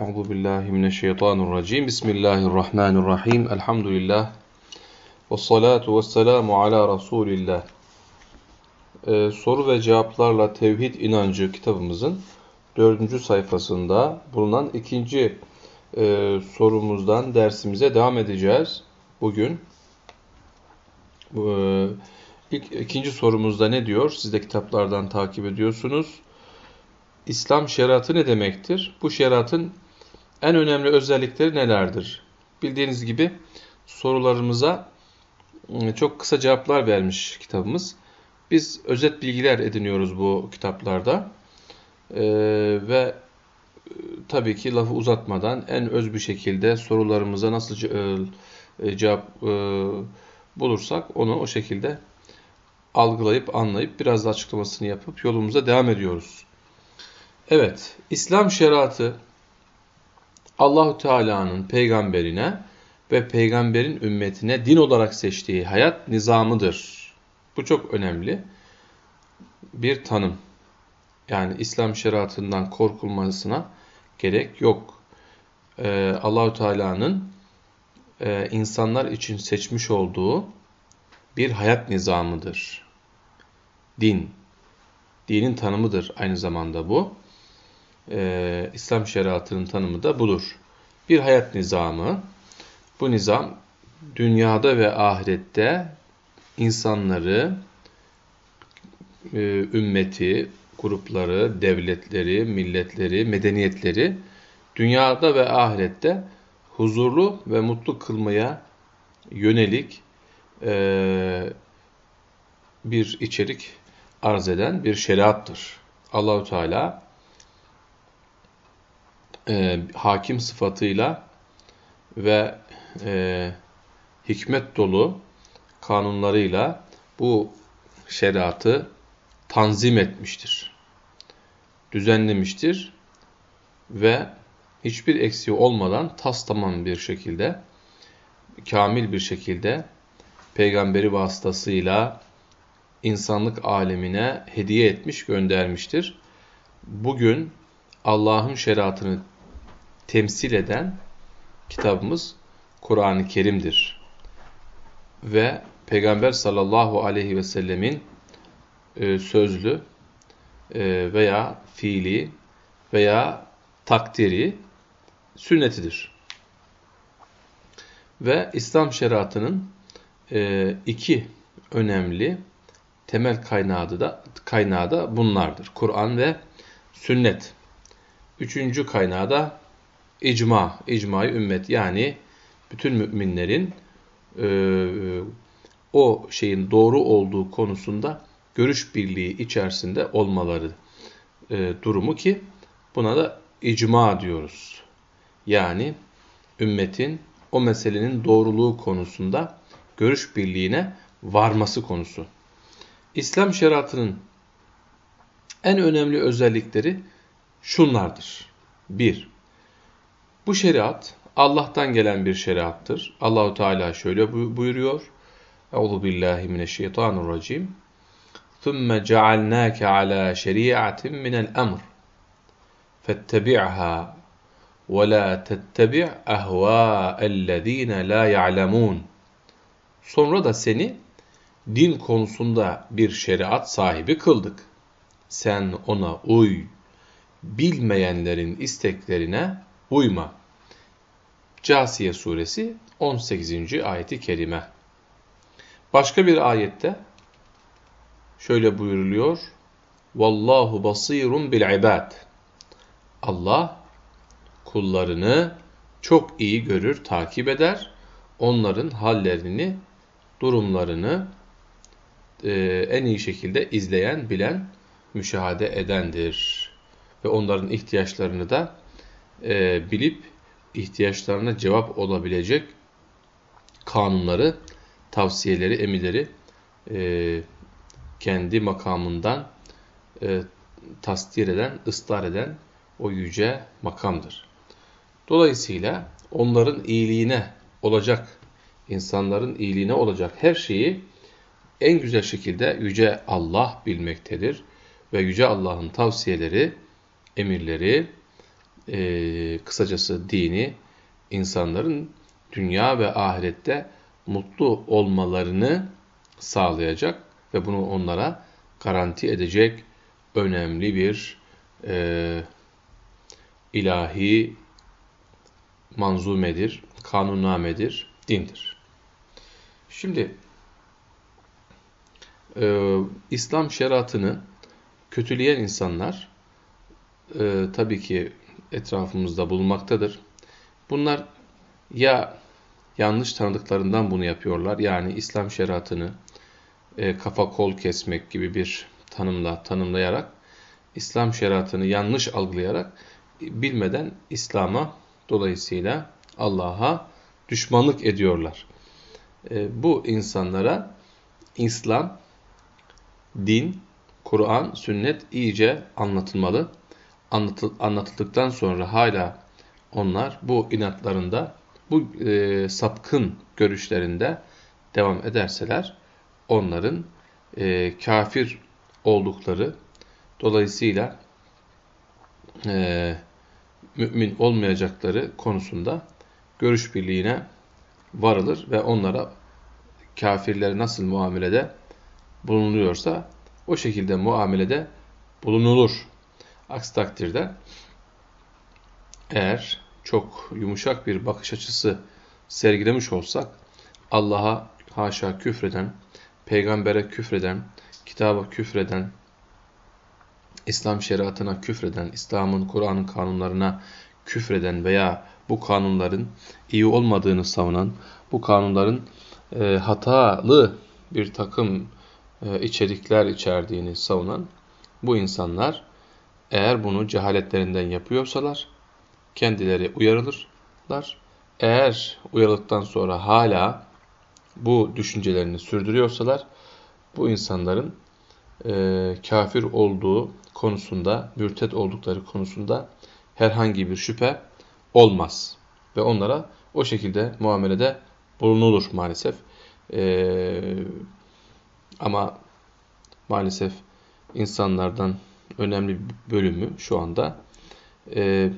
Euzu billahi mineşşeytanirracim. Bismillahirrahmanirrahim. Elhamdülillah. Ve salatu ve selamu ala Resulillah. Ee, soru ve cevaplarla Tevhid inancı kitabımızın dördüncü sayfasında bulunan ikinci e, sorumuzdan dersimize devam edeceğiz. Bugün e, ilk, ikinci sorumuzda ne diyor? Siz de kitaplardan takip ediyorsunuz. İslam şeriatı ne demektir? Bu şeriatın en önemli özellikleri nelerdir? Bildiğiniz gibi sorularımıza ıı, çok kısa cevaplar vermiş kitabımız. Biz özet bilgiler ediniyoruz bu kitaplarda. Ee, ve ıı, tabii ki lafı uzatmadan en öz bir şekilde sorularımıza nasıl e, cevap e, bulursak onu o şekilde algılayıp anlayıp biraz da açıklamasını yapıp yolumuza devam ediyoruz. Evet, İslam şeriatı Allahu Teala'nın peygamberine ve peygamberin ümmetine din olarak seçtiği hayat nizamıdır. Bu çok önemli bir tanım. Yani İslam şeriatından korkulmasına gerek yok. Ee, Allahu Teala'nın e, insanlar için seçmiş olduğu bir hayat nizamıdır. Din. Dinin tanımıdır aynı zamanda bu e, İslam şeriatının tanımı da budur. Bir hayat nizamı, bu nizam dünyada ve ahirette insanları, e, ümmeti, grupları, devletleri, milletleri, medeniyetleri dünyada ve ahirette huzurlu ve mutlu kılmaya yönelik e, bir içerik arz eden bir şeriattır. Allahu Teala e, hakim sıfatıyla ve e, hikmet dolu kanunlarıyla bu şeriatı tanzim etmiştir. Düzenlemiştir ve hiçbir eksiği olmadan tas tamam bir şekilde, kamil bir şekilde peygamberi vasıtasıyla insanlık alemine hediye etmiş, göndermiştir. Bugün Allah'ın şeriatını temsil eden kitabımız Kur'an-ı Kerim'dir. Ve Peygamber sallallahu aleyhi ve sellemin e, sözlü e, veya fiili veya takdiri sünnetidir. Ve İslam şeriatının e, iki önemli temel kaynağı da, kaynağı da bunlardır. Kur'an ve sünnet. Üçüncü kaynağı da icma, icma ümmet yani bütün müminlerin e, o şeyin doğru olduğu konusunda görüş birliği içerisinde olmaları e, durumu ki buna da icma diyoruz. Yani ümmetin o meselenin doğruluğu konusunda görüş birliğine varması konusu. İslam şeriatının en önemli özellikleri şunlardır. 1. Bu şeriat Allah'tan gelen bir şeriattır. Allahu Teala şöyle buyuruyor. Euzu billahi mineşşeytanirracim. Thumma cealnake ala şeriatin minel emr. Fettebi'ha ve la tettebi' ehvâ'ellezîne la ya'lemûn. Sonra da seni din konusunda bir şeriat sahibi kıldık. Sen ona uy. Bilmeyenlerin isteklerine uyma. Casiye suresi 18. ayeti kerime. Başka bir ayette şöyle buyuruluyor. Vallahu basirun bil ibad. Allah kullarını çok iyi görür, takip eder. Onların hallerini, durumlarını e, en iyi şekilde izleyen, bilen, müşahede edendir. Ve onların ihtiyaçlarını da e, bilip ihtiyaçlarına cevap olabilecek kanunları, tavsiyeleri, emirleri e, kendi makamından e, tasdir eden, ısrar eden o yüce makamdır. Dolayısıyla onların iyiliğine olacak, insanların iyiliğine olacak her şeyi en güzel şekilde yüce Allah bilmektedir. Ve yüce Allah'ın tavsiyeleri, emirleri, e, kısacası dini insanların dünya ve ahirette mutlu olmalarını sağlayacak ve bunu onlara garanti edecek önemli bir e, ilahi manzumedir, kanunnamedir, dindir. Şimdi e, İslam şeriatını kötüleyen insanlar e, tabii ki etrafımızda bulunmaktadır. Bunlar ya yanlış tanıdıklarından bunu yapıyorlar. Yani İslam şeriatını e, kafa kol kesmek gibi bir tanımla tanımlayarak İslam şeriatını yanlış algılayarak bilmeden İslam'a dolayısıyla Allah'a düşmanlık ediyorlar. E, bu insanlara İslam, din, Kur'an, sünnet iyice anlatılmalı. Anlatıl, anlatıldıktan sonra hala onlar bu inatlarında, bu e, sapkın görüşlerinde devam ederseler onların e, kafir oldukları dolayısıyla e, mümin olmayacakları konusunda görüş birliğine varılır ve onlara kafirlere nasıl muamelede bulunuyorsa o şekilde muamelede bulunulur. Aksi takdirde eğer çok yumuşak bir bakış açısı sergilemiş olsak Allah'a haşa küfreden, peygambere küfreden, kitaba küfreden, İslam şeriatına küfreden, İslam'ın, Kur'an'ın kanunlarına küfreden veya bu kanunların iyi olmadığını savunan, bu kanunların e, hatalı bir takım e, içerikler içerdiğini savunan bu insanlar eğer bunu cehaletlerinden yapıyorsalar kendileri uyarılırlar. Eğer uyarıldıktan sonra hala bu düşüncelerini sürdürüyorsalar bu insanların e, kafir olduğu konusunda, mürtet oldukları konusunda herhangi bir şüphe olmaz. Ve onlara o şekilde muamelede bulunulur maalesef. E, ama maalesef insanlardan önemli bir bölümü şu anda e,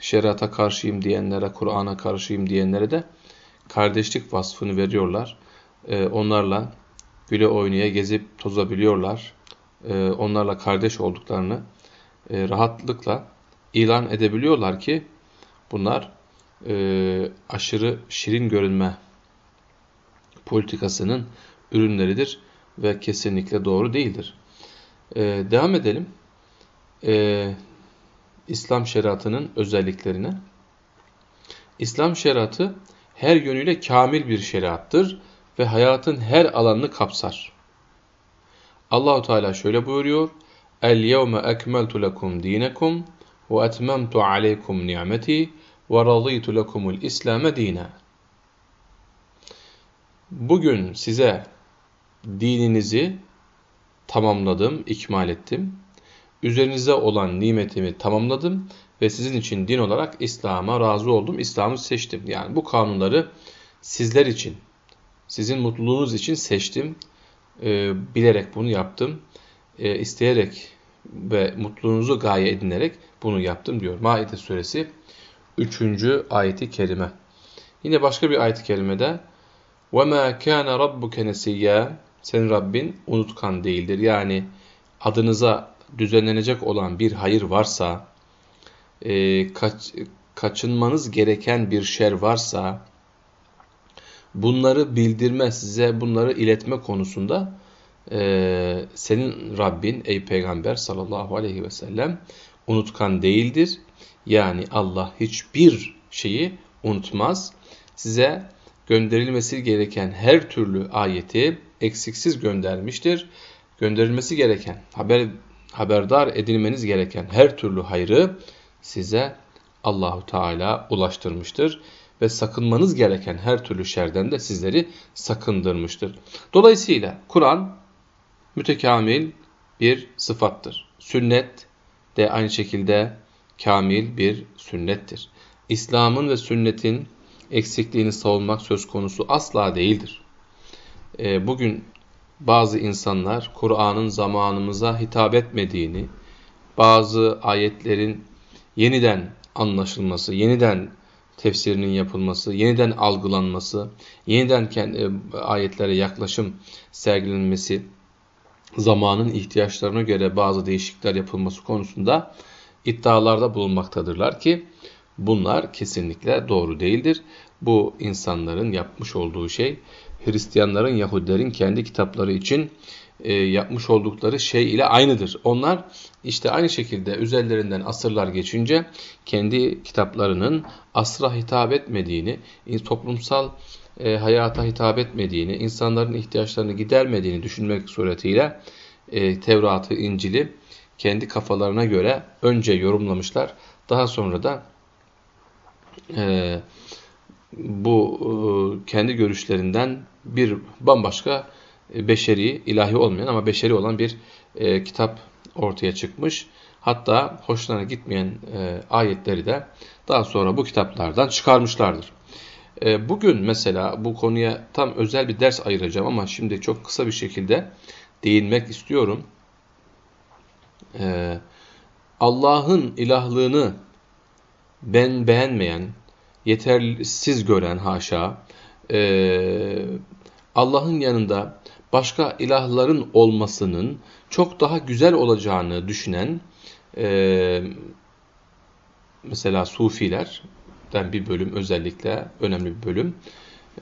şeriata karşıyım diyenlere, Kur'an'a karşıyım diyenlere de kardeşlik vasfını veriyorlar. E, onlarla güle oynaya gezip tozabiliyorlar. E, onlarla kardeş olduklarını e, rahatlıkla ilan edebiliyorlar ki bunlar e, aşırı şirin görünme politikasının ürünleridir ve kesinlikle doğru değildir. Ee, devam edelim. Ee, İslam şeriatının özelliklerine. İslam şeriatı her yönüyle kamil bir şeriattır ve hayatın her alanını kapsar. Allahu Teala şöyle buyuruyor: "El yevme ekmeltu lekum dinakum ve etmemtu aleykum ni'meti ve raditu lekumul İslam dina." Bugün size dininizi tamamladım, ikmal ettim. Üzerinize olan nimetimi tamamladım ve sizin için din olarak İslam'a razı oldum, İslam'ı seçtim. Yani bu kanunları sizler için, sizin mutluluğunuz için seçtim, e, bilerek bunu yaptım, e, isteyerek ve mutluluğunuzu gaye edinerek bunu yaptım diyor. Maide suresi 3. ayeti kerime. Yine başka bir ayet-i kerimede وَمَا كَانَ رَبُّكَ نَسِيًّا senin Rabbin unutkan değildir. Yani adınıza düzenlenecek olan bir hayır varsa, e, kaç, kaçınmanız gereken bir şer varsa, bunları bildirme, size bunları iletme konusunda e, senin Rabbin ey Peygamber sallallahu aleyhi ve sellem unutkan değildir. Yani Allah hiçbir şeyi unutmaz. Size gönderilmesi gereken her türlü ayeti eksiksiz göndermiştir. Gönderilmesi gereken, haber, haberdar edilmeniz gereken her türlü hayrı size Allahu Teala ulaştırmıştır ve sakınmanız gereken her türlü şerden de sizleri sakındırmıştır. Dolayısıyla Kur'an mütekamil bir sıfattır. Sünnet de aynı şekilde kamil bir sünnettir. İslam'ın ve sünnetin eksikliğini savunmak söz konusu asla değildir. E, bugün bazı insanlar Kur'an'ın zamanımıza hitap etmediğini, bazı ayetlerin yeniden anlaşılması, yeniden tefsirinin yapılması, yeniden algılanması, yeniden e, ayetlere yaklaşım sergilenmesi, zamanın ihtiyaçlarına göre bazı değişiklikler yapılması konusunda iddialarda bulunmaktadırlar ki bunlar kesinlikle doğru değildir. Bu insanların yapmış olduğu şey Hristiyanların, Yahudilerin kendi kitapları için e, yapmış oldukları şey ile aynıdır. Onlar işte aynı şekilde üzerlerinden asırlar geçince kendi kitaplarının asra hitap etmediğini, toplumsal e, hayata hitap etmediğini, insanların ihtiyaçlarını gidermediğini düşünmek suretiyle e, Tevrat'ı, İncil'i kendi kafalarına göre önce yorumlamışlar. Daha sonra da e, bu e, kendi görüşlerinden bir bambaşka e, beşeri, ilahi olmayan ama beşeri olan bir e, kitap ortaya çıkmış. Hatta hoşlarına gitmeyen ayetleri de daha sonra bu kitaplardan çıkarmışlardır. Bugün mesela bu konuya tam özel bir ders ayıracağım ama şimdi çok kısa bir şekilde değinmek istiyorum. Allah'ın ilahlığını ben beğenmeyen, yetersiz gören haşa, e, Allah'ın yanında başka ilahların olmasının çok daha güzel olacağını düşünen e, mesela Sufilerden bir bölüm özellikle önemli bir bölüm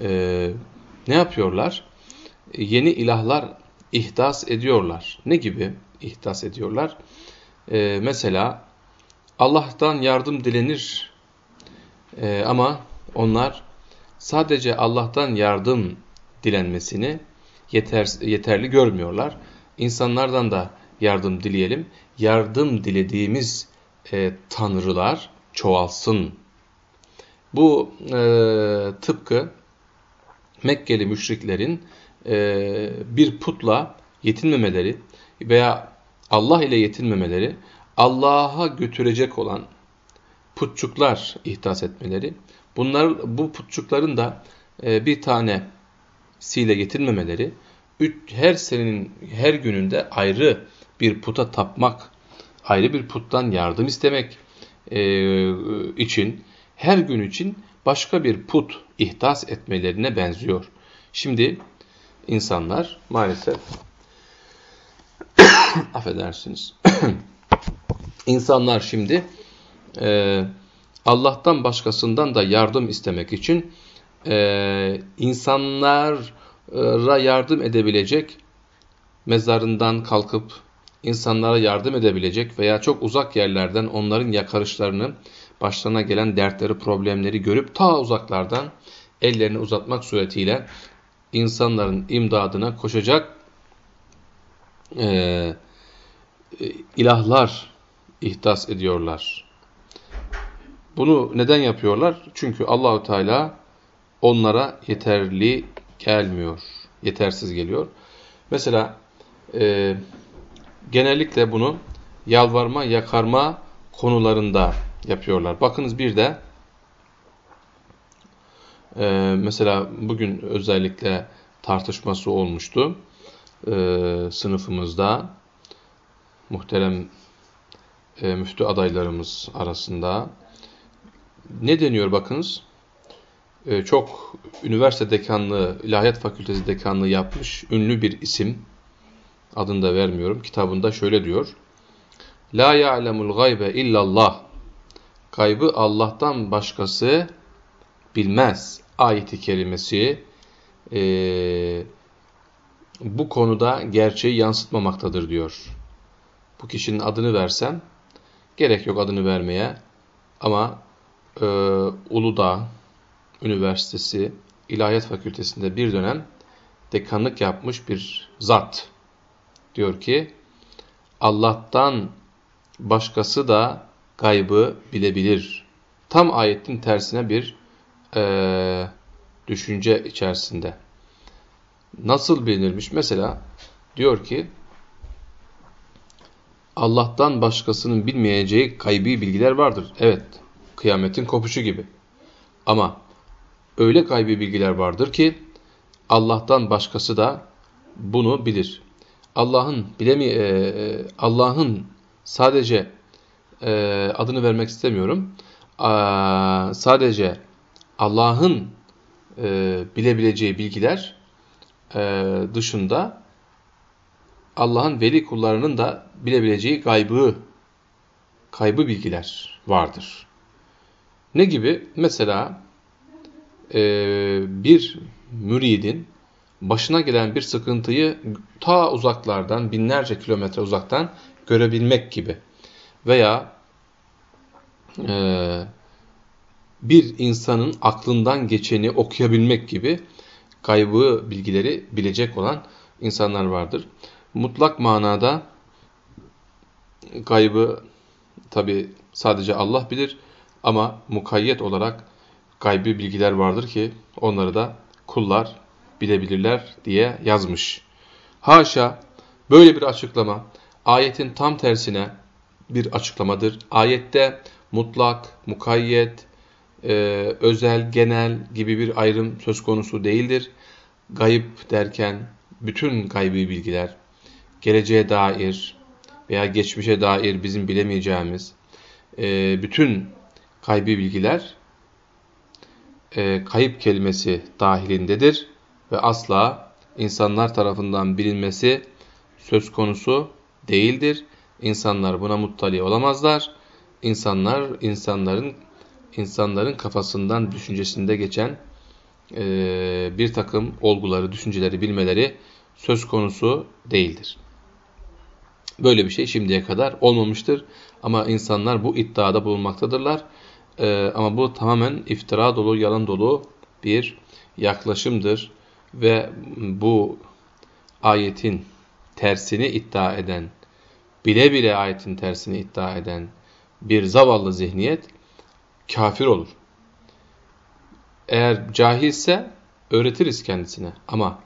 e, ne yapıyorlar? Yeni ilahlar ihdas ediyorlar. Ne gibi ihdas ediyorlar? E, mesela Allah'tan yardım dilenir e, ama onlar sadece Allah'tan yardım dilenmesini yeter, yeterli görmüyorlar. İnsanlardan da yardım dileyelim. Yardım dilediğimiz e, tanrılar çoğalsın. Bu e, tıpkı Mekkeli müşriklerin e, bir putla yetinmemeleri veya Allah ile yetinmemeleri, Allah'a götürecek olan putçuklar ihdas etmeleri, bunlar bu putçukların da e, bir tane siyle getirmemeleri, her senenin her gününde ayrı bir puta tapmak, ayrı bir puttan yardım istemek e, için, her gün için başka bir put ihdas etmelerine benziyor. Şimdi insanlar maalesef affedersiniz insanlar şimdi e, Allah'tan başkasından da yardım istemek için e, insanlara yardım edebilecek, mezarından kalkıp insanlara yardım edebilecek veya çok uzak yerlerden onların yakarışlarını, başlarına gelen dertleri, problemleri görüp ta uzaklardan ellerini uzatmak suretiyle insanların imdadına koşacak e, ilahlar ihdas ediyorlar. Bunu neden yapıyorlar? Çünkü Allahu Teala onlara yeterli gelmiyor. Yetersiz geliyor. Mesela e, genellikle bunu yalvarma, yakarma konularında yapıyorlar. Bakınız bir de e, mesela bugün özellikle tartışması olmuştu e, sınıfımızda muhterem e, müftü adaylarımız arasında. Ne deniyor bakınız? E, çok üniversite dekanlığı, ilahiyat fakültesi dekanlığı yapmış ünlü bir isim. Adını da vermiyorum. Kitabında şöyle diyor. La ya'lemul gaybe illallah. Gaybı Allah'tan başkası bilmez. Ayeti kelimesi e, bu konuda gerçeği yansıtmamaktadır diyor. Bu kişinin adını versem gerek yok adını vermeye ama e, Uludağ Üniversitesi İlahiyat Fakültesi'nde bir dönem dekanlık yapmış bir zat. Diyor ki Allah'tan başkası da gaybı bilebilir. Tam ayetin tersine bir e, düşünce içerisinde. Nasıl bilinirmiş? Mesela diyor ki Allah'tan başkasının bilmeyeceği gaybi bilgiler vardır. Evet, kıyametin kopuşu gibi. Ama öyle gaybi bilgiler vardır ki Allah'tan başkası da bunu bilir. Allah'ın bilemi e, e, Allah'ın sadece e, adını vermek istemiyorum. sadece Allah'ın e, bilebileceği bilgiler e, dışında Allah'ın veli kullarının da bilebileceği gaybı, kaybı bilgiler vardır. Ne gibi? Mesela e, bir müridin başına gelen bir sıkıntıyı ta uzaklardan, binlerce kilometre uzaktan görebilmek gibi. Veya e, bir insanın aklından geçeni okuyabilmek gibi kaybı bilgileri bilecek olan insanlar vardır. Mutlak manada kaybı tabi sadece Allah bilir ama mukayyet olarak gaybi bilgiler vardır ki onları da kullar bilebilirler diye yazmış. Haşa böyle bir açıklama ayetin tam tersine bir açıklamadır. Ayette mutlak, mukayyet, e, özel, genel gibi bir ayrım söz konusu değildir. Gayip derken bütün gaybi bilgiler, geleceğe dair veya geçmişe dair bizim bilemeyeceğimiz e, bütün gaybi bilgiler e, kayıp kelimesi dahilindedir ve asla insanlar tarafından bilinmesi söz konusu değildir. İnsanlar buna muttali olamazlar. İnsanlar insanların insanların kafasından, düşüncesinde geçen e, bir takım olguları, düşünceleri bilmeleri söz konusu değildir. Böyle bir şey şimdiye kadar olmamıştır. Ama insanlar bu iddiada bulunmaktadırlar. E, ama bu tamamen iftira dolu, yalan dolu bir yaklaşımdır. Ve bu ayetin tersini iddia eden, bile bile ayetin tersini iddia eden bir zavallı zihniyet kafir olur. Eğer cahilse öğretiriz kendisine ama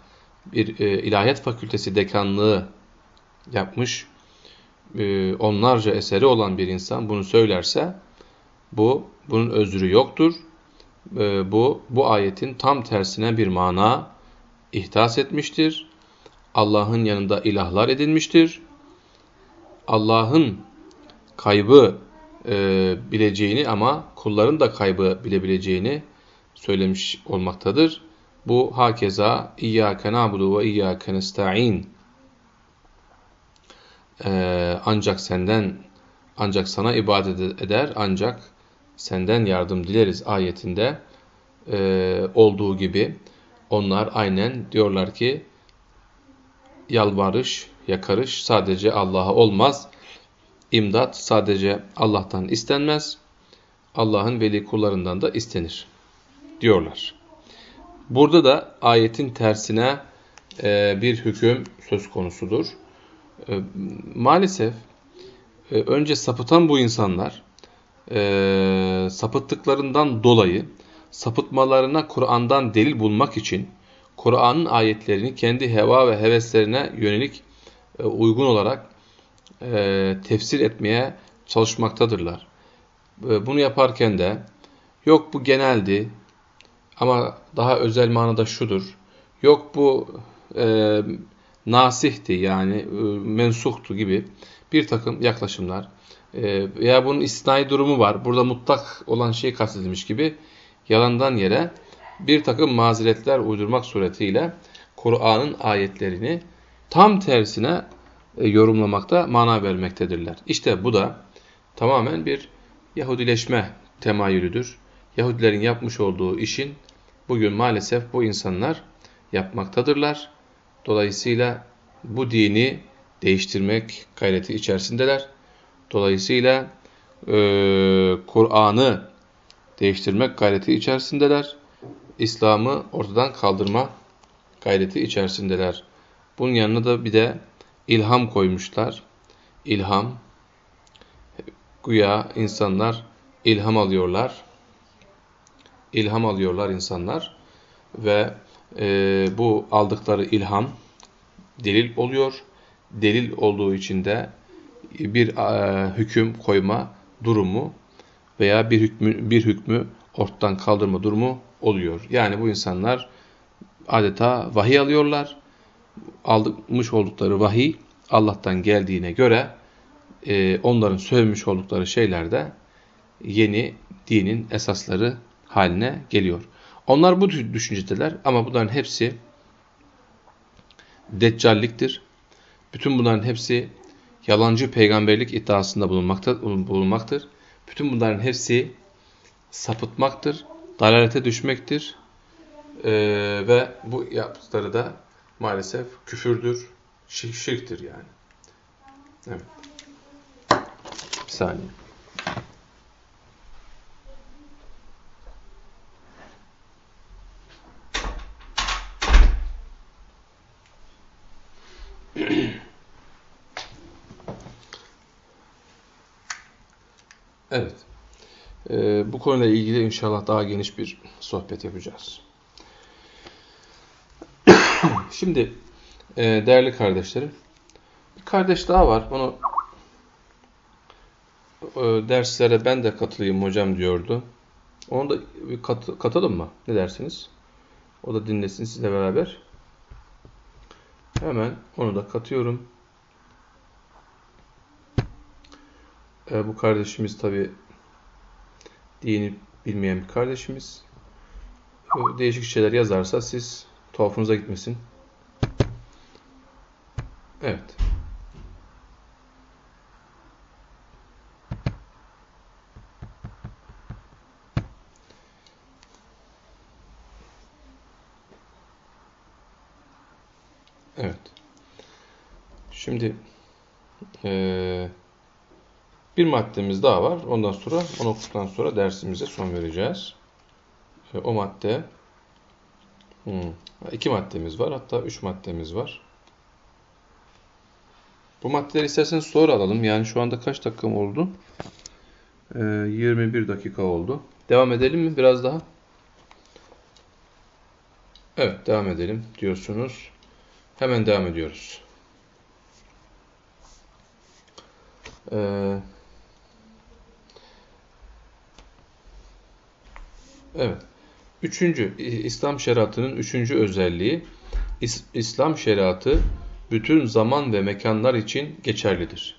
bir e, ilahiyat fakültesi dekanlığı yapmış e, onlarca eseri olan bir insan bunu söylerse bu bunun özrü yoktur. E, bu bu ayetin tam tersine bir mana ihdas etmiştir. Allah'ın yanında ilahlar edinmiştir. Allah'ın kaybı e, bileceğini ama kulların da kaybı bilebileceğini söylemiş olmaktadır. Bu hakeza İyyâke nâbudu ve İyyâke nesta'in ee, ancak senden ancak sana ibadet eder ancak senden yardım dileriz ayetinde e, olduğu gibi onlar aynen diyorlar ki yalvarış, yakarış sadece Allah'a olmaz. İmdat sadece Allah'tan istenmez. Allah'ın veli kullarından da istenir diyorlar. Burada da ayetin tersine e, bir hüküm söz konusudur. E, maalesef e, önce sapıtan bu insanlar e, sapıttıklarından dolayı sapıtmalarına Kur'an'dan delil bulmak için Kur'an'ın ayetlerini kendi heva ve heveslerine yönelik e, uygun olarak e, tefsir etmeye çalışmaktadırlar. E, bunu yaparken de yok bu geneldi ama daha özel manada şudur. Yok bu e, nasihti yani e, mensuhtu gibi bir takım yaklaşımlar veya bunun istisnai durumu var. Burada mutlak olan şey kastedilmiş gibi yalandan yere bir takım mazeretler uydurmak suretiyle Kur'an'ın ayetlerini tam tersine e, yorumlamakta, mana vermektedirler. İşte bu da tamamen bir Yahudileşme temayülüdür. Yahudilerin yapmış olduğu işin bugün maalesef bu insanlar yapmaktadırlar. Dolayısıyla bu dini değiştirmek gayreti içerisindeler. Dolayısıyla e, Kur'an'ı değiştirmek gayreti içerisindeler. İslam'ı ortadan kaldırma gayreti içerisindeler. Bunun yanına da bir de ilham koymuşlar. İlham, güya insanlar ilham alıyorlar. İlham alıyorlar insanlar ve e, bu aldıkları ilham delil oluyor. Delil olduğu için de bir e, hüküm koyma durumu veya bir hükmü, bir hükmü ortadan kaldırma durumu oluyor. Yani bu insanlar adeta vahiy alıyorlar. Almış oldukları vahiy Allah'tan geldiğine göre e, onların söylemiş oldukları şeylerde yeni dinin esasları haline geliyor. Onlar bu düşüncedeler ama bunların hepsi deccalliktir. Bütün bunların hepsi yalancı peygamberlik iddiasında bulunmaktır. Bütün bunların hepsi sapıtmaktır, dalalete düşmektir ee, ve bu yaptıkları da maalesef küfürdür, şirktir yani. Evet. Bir saniye. Evet. Ee, bu konuyla ilgili inşallah daha geniş bir sohbet yapacağız. Şimdi e, değerli kardeşlerim, bir kardeş daha var. Onu e, derslere ben de katılayım hocam diyordu. Onu da kat, katalım mı? Ne dersiniz? O da dinlesin sizle beraber. Hemen onu da katıyorum. E, bu kardeşimiz tabi dini bilmeyen bir kardeşimiz. E, değişik şeyler yazarsa siz tuhafınıza gitmesin. Evet. Şimdi ee, bir maddemiz daha var. Ondan sonra, onu okuduktan sonra dersimize son vereceğiz. E, o madde, hmm, iki maddemiz var. Hatta üç maddemiz var. Bu maddeleri isterseniz sonra alalım. Yani şu anda kaç dakikam oldu? E, 21 dakika oldu. Devam edelim mi biraz daha? Evet, devam edelim diyorsunuz. Hemen devam ediyoruz. Ee, evet. Üçüncü, İslam şeriatının üçüncü özelliği, İslam şeriatı bütün zaman ve mekanlar için geçerlidir.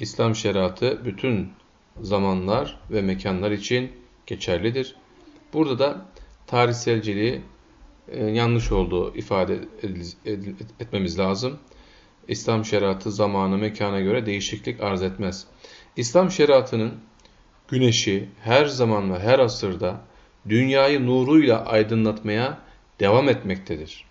İslam şeriatı bütün zamanlar ve mekanlar için geçerlidir. Burada da tarihselciliği e, yanlış olduğu ifade etmemiz lazım. İslam şeriatı zamanı, mekana göre değişiklik arz etmez. İslam şeriatının güneşi her zaman ve her asırda dünyayı nuruyla aydınlatmaya devam etmektedir.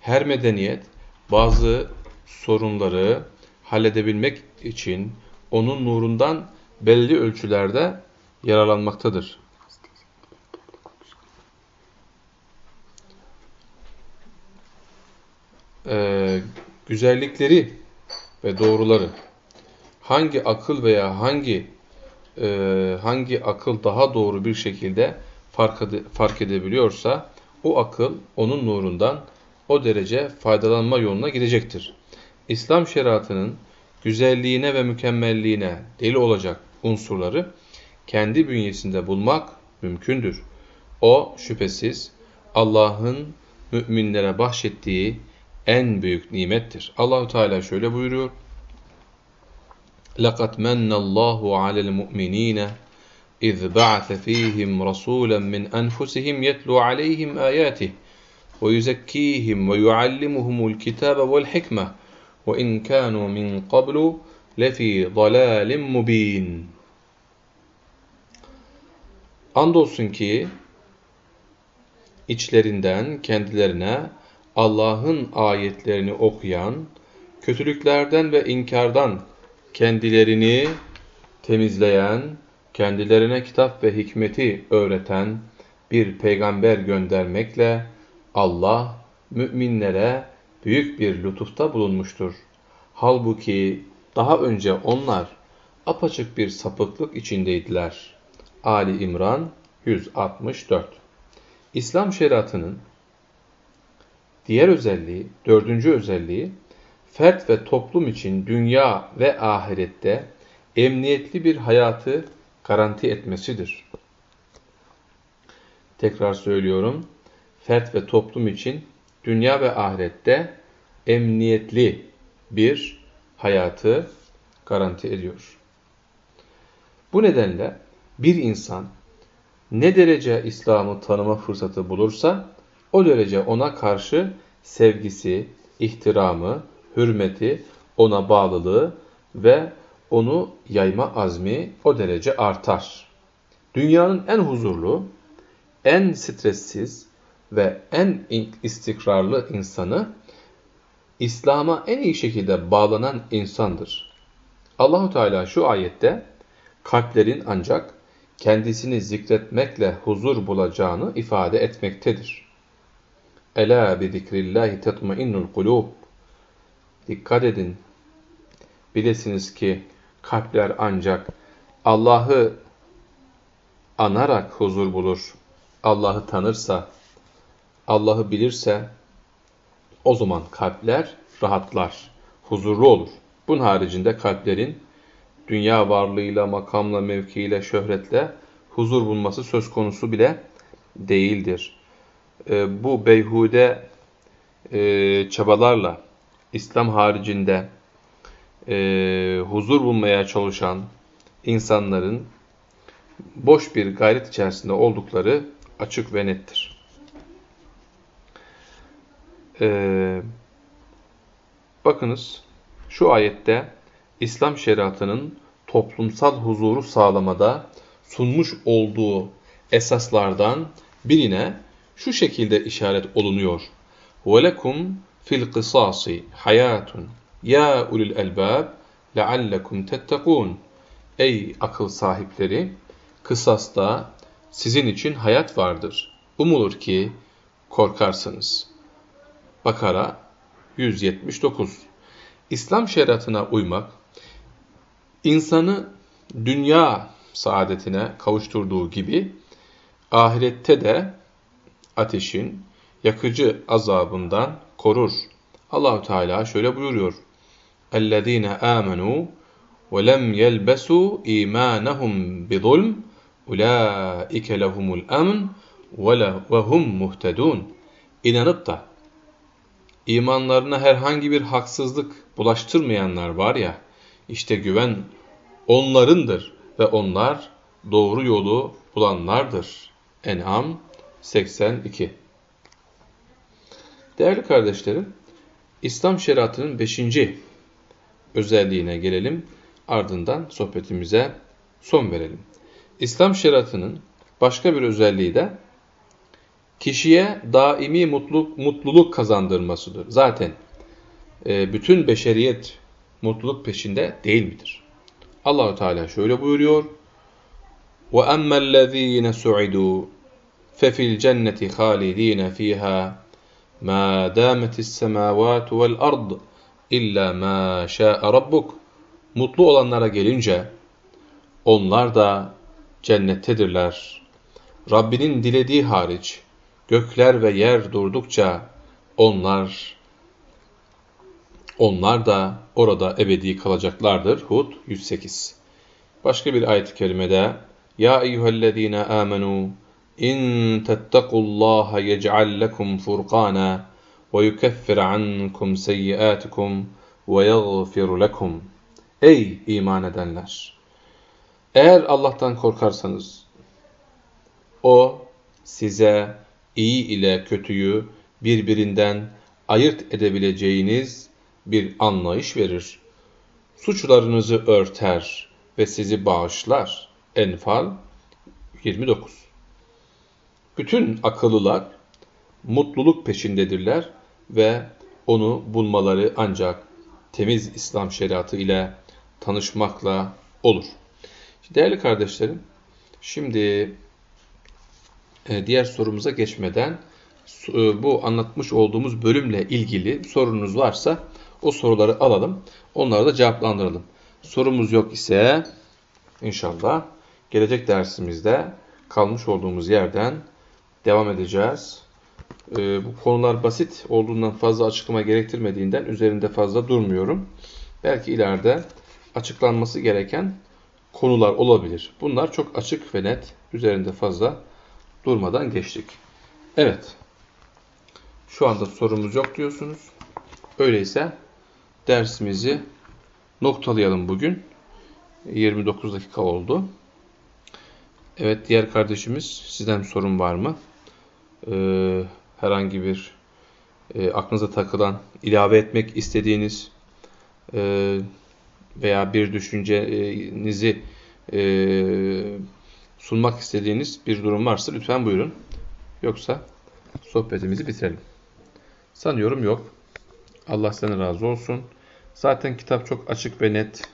Her medeniyet bazı sorunları halledebilmek için onun nurundan belli ölçülerde yararlanmaktadır. Ee, güzellikleri ve doğruları hangi akıl veya hangi e, hangi akıl daha doğru bir şekilde fark, ede, fark edebiliyorsa o akıl onun nurundan o derece faydalanma yoluna gidecektir. İslam şeriatının güzelliğine ve mükemmelliğine deli olacak unsurları kendi bünyesinde bulmak mümkündür. O şüphesiz Allah'ın müminlere bahşettiği en büyük nimettir. Allahu Teala şöyle buyuruyor. لَقَدْ مَنَّ اللّٰهُ عَلَى الْمُؤْمِنِينَ اِذْ بَعَثَ ف۪يهِمْ رَسُولًا مِنْ أَنْفُسِهِمْ يَتْلُوا عَلَيْهِمْ آيَاتِهِ وَيُزَكِّيهِمْ وَيُعَلِّمُهُمُ الْكِتَابَ وَالْحِكْمَةِ وَاِنْ كَانُوا مِنْ قَبْلُ لَف۪ي ضَلَالٍ مُب۪ينٍ Andolsun ki içlerinden kendilerine Allah'ın ayetlerini okuyan, kötülüklerden ve inkardan kendilerini temizleyen, kendilerine kitap ve hikmeti öğreten bir peygamber göndermekle Allah müminlere büyük bir lütufta bulunmuştur. Halbuki daha önce onlar apaçık bir sapıklık içindeydiler. Ali İmran 164 İslam şeriatının Diğer özelliği, dördüncü özelliği, fert ve toplum için dünya ve ahirette emniyetli bir hayatı garanti etmesidir. Tekrar söylüyorum, fert ve toplum için dünya ve ahirette emniyetli bir hayatı garanti ediyor. Bu nedenle bir insan ne derece İslam'ı tanıma fırsatı bulursa o derece ona karşı sevgisi, ihtiramı, hürmeti, ona bağlılığı ve onu yayma azmi o derece artar. Dünyanın en huzurlu, en stressiz ve en istikrarlı insanı İslam'a en iyi şekilde bağlanan insandır. Allahu Teala şu ayette kalplerin ancak kendisini zikretmekle huzur bulacağını ifade etmektedir. Ela bi zikrillahi tetmainnul kulub. Dikkat edin. Bilesiniz ki kalpler ancak Allah'ı anarak huzur bulur. Allah'ı tanırsa, Allah'ı bilirse o zaman kalpler rahatlar, huzurlu olur. Bunun haricinde kalplerin dünya varlığıyla, makamla, mevkiyle, şöhretle huzur bulması söz konusu bile değildir. E, bu beyhude e, çabalarla İslam haricinde e, huzur bulmaya çalışan insanların boş bir gayret içerisinde oldukları açık ve nettir. Ee, bakınız şu ayette İslam şeriatının toplumsal huzuru sağlamada sunmuş olduğu esaslardan birine şu şekilde işaret olunuyor. وَلَكُمْ fil kısasi hayatun ya ulul elbab leallekum tettekun. Ey akıl sahipleri, kısasta sizin için hayat vardır. Umulur ki korkarsınız. Bakara 179 İslam şeriatına uymak, insanı dünya saadetine kavuşturduğu gibi ahirette de ateşin yakıcı azabından korur. Allahu Teala şöyle buyuruyor. اَلَّذ۪ينَ آمَنُوا وَلَمْ يَلْبَسُوا اِيمَانَهُمْ بِظُلْمٍ اُولَٰئِكَ لَهُمُ الْاَمْنِ وَهُمْ مُهْتَدُونَ İnanıp da imanlarına herhangi bir haksızlık bulaştırmayanlar var ya, işte güven onlarındır ve onlar doğru yolu bulanlardır. En'am 82 Değerli kardeşlerim, İslam şeriatının beşinci özelliğine gelelim. Ardından sohbetimize son verelim. İslam şeriatının başka bir özelliği de kişiye daimi mutluluk, mutluluk kazandırmasıdır. Zaten e, bütün beşeriyet mutluluk peşinde değil midir? Allahu Teala şöyle buyuruyor. وَأَمَّا الَّذ۪ينَ سُعِدُوا فَفِي الْجَنَّةِ خَالِد۪ينَ ف۪يهَا مَا دَامَتِ السَّمَاوَاتُ وَالْأَرْضِ İlla ma şa'a rabbuk. Mutlu olanlara gelince onlar da cennettedirler. Rabbinin dilediği hariç gökler ve yer durdukça onlar onlar da orada ebedi kalacaklardır. Hud 108. Başka bir ayet-i kerimede Ya eyyühellezine amenu in tettakullaha yec'al lekum furqana وَيُكَفِّرْ عَنْكُمْ سَيِّئَاتِكُمْ وَيَغْفِرُ لَكُمْ Ey iman edenler! Eğer Allah'tan korkarsanız, O size iyi ile kötüyü birbirinden ayırt edebileceğiniz bir anlayış verir. Suçlarınızı örter ve sizi bağışlar. Enfal 29 bütün akıllılar mutluluk peşindedirler ve onu bulmaları ancak temiz İslam şeriatı ile tanışmakla olur. Değerli kardeşlerim, şimdi e, diğer sorumuza geçmeden e, bu anlatmış olduğumuz bölümle ilgili sorunuz varsa o soruları alalım. Onları da cevaplandıralım. Sorumuz yok ise inşallah gelecek dersimizde kalmış olduğumuz yerden devam edeceğiz e, bu konular basit olduğundan fazla açıklama gerektirmediğinden üzerinde fazla durmuyorum. Belki ileride açıklanması gereken konular olabilir. Bunlar çok açık ve net. Üzerinde fazla durmadan geçtik. Evet. Şu anda sorumuz yok diyorsunuz. Öyleyse dersimizi noktalayalım bugün. 29 dakika oldu. Evet diğer kardeşimiz sizden sorun var mı? Ee, herhangi bir e, aklınıza takılan, ilave etmek istediğiniz e, veya bir düşüncenizi e, sunmak istediğiniz bir durum varsa lütfen buyurun. Yoksa sohbetimizi bitirelim. Sanıyorum yok. Allah sana razı olsun. Zaten kitap çok açık ve net.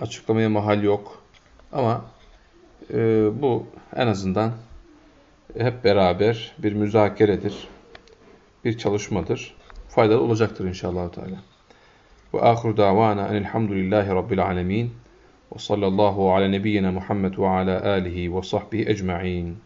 Açıklamaya mahal yok. Ama e, bu en azından hep beraber bir müzakeredir. Bir çalışmadır. Faydalı olacaktır inşallah. Teala. Ve ahir davana enelhamdülillahi rabbil alemin. Ve sallallahu ala nebiyyina Muhammed ve ala alihi ve sahbihi ecma'in.